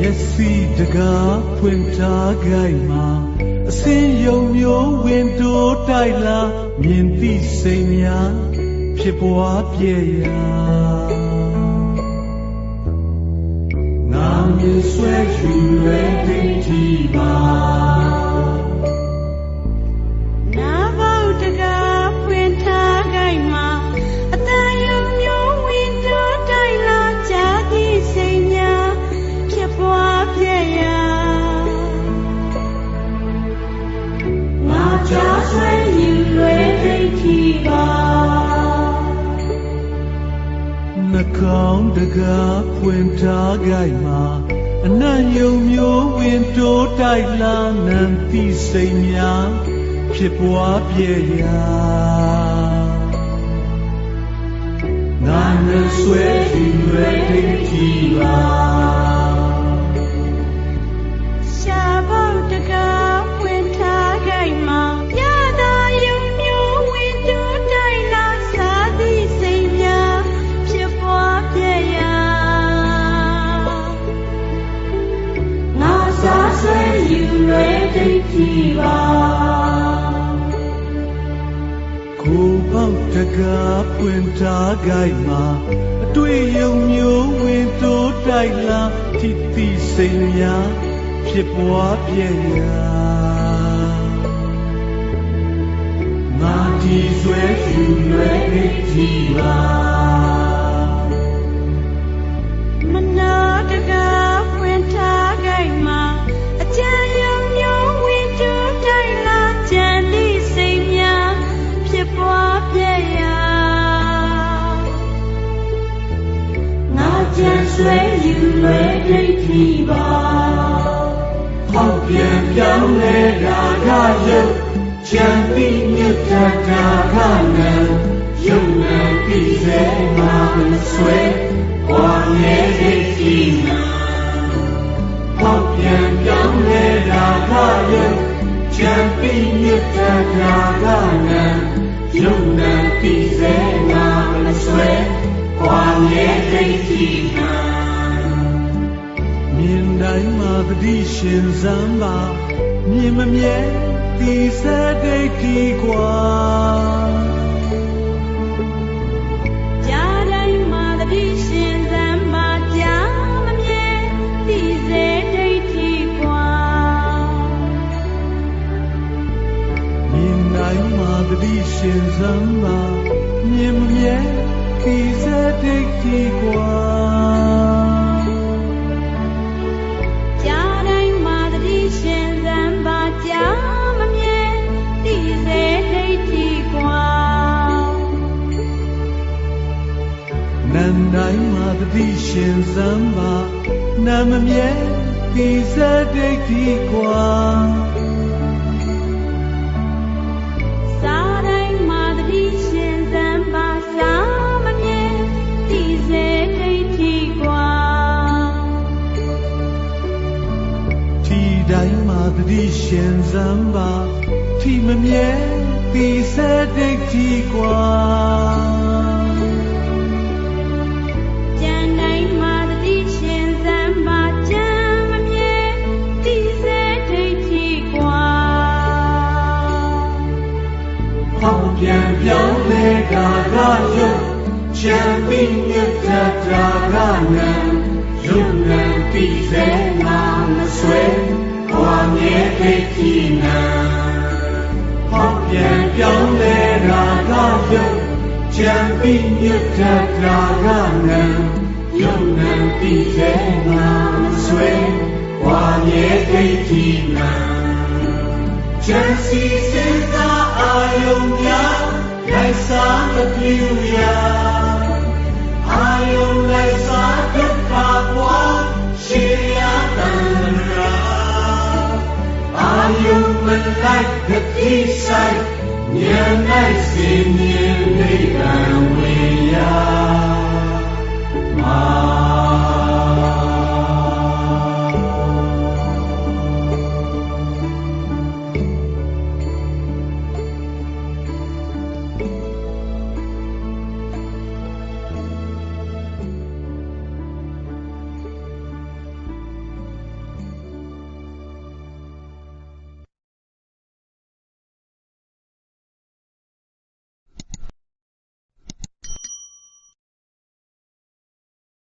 မျက်စိတကားဖွင့်ထားခိုင်မှာအစင်းယုံမျိုးဝင်တိုးတိုက်လာမြင်သိစိတ်များဖြစ်ပွားပြည့်ရာငါမြင်ဆွဲယူရတဲ့ဒီပါ နှကောင်းတကားဖွင့်ထားကြိုင်မှာအနံ့ယုံမျိုးဝင်တိုးတိုက်လာနံတိစိတ်များဖြစ်ပွားပြည့်ရာငါနဲ့ဆွဲယူရတဲ့ဒီပါပါ ကိုပေါက်တကားပွင့်ထားကြိုင်မှာအတွေ့ယုံမျိုးဝင်တိုးတိုက်လာထိတိစိတ်များဖြစ်ပွားပြည့်ရာငါဒီဆွဲယူရွယ်ကြည့်ပါဆွဲယူလွယ်ဒိဋ္ဌိပါဟောက်ပြန်ပြော င်းလဲတာကယုတ်ချမ်းတိမြတ်တာကနံယုံနာပြီးစေမှာမဆွဲဝါနေဒိဋ္ဌိနာဟောက်ပြန်ပြောင်းလဲတာကယုတ်ချမ်းတိမြတ်တာကနံယုံနာပြီးစေမှာမဆွဲဝါနေဒိဋ္ဌိနာမြင် တိုင်းမှာတတိရှင်စမ်းပါမြင်မမြဲဒီစဒိတ်ဒီကွာကြားတိုင်းမှာတတိရှင်စမ်းပါကြားမမြဲဒီစဒိတ်ဒီကွာမြင်တိုင်းမှာတတိရှင်စမ်းပါမြင်မမြဲဒီစဒိတ်ဒီကွာ စမ်းပါနာမမြဲဒီစဒိဋ္ဌိကွာစာတိုင်းမှာတတိရှင်စမ်းပါစာမမြဲဒီစဒိဋ္ဌိကွာဒီတိုင်းမှာတတိရှင်စမ်းပါဒီမမြဲဒီစဒိဋ္ဌိကွာ ချမ်းပြီး မြတ်တာကနံယုတ်နံပြီးစေနာမဆွဲဘဝမြဲသိတိနံဟောပြန်ပြောင်းလဲတာကယုတ်ချမ်း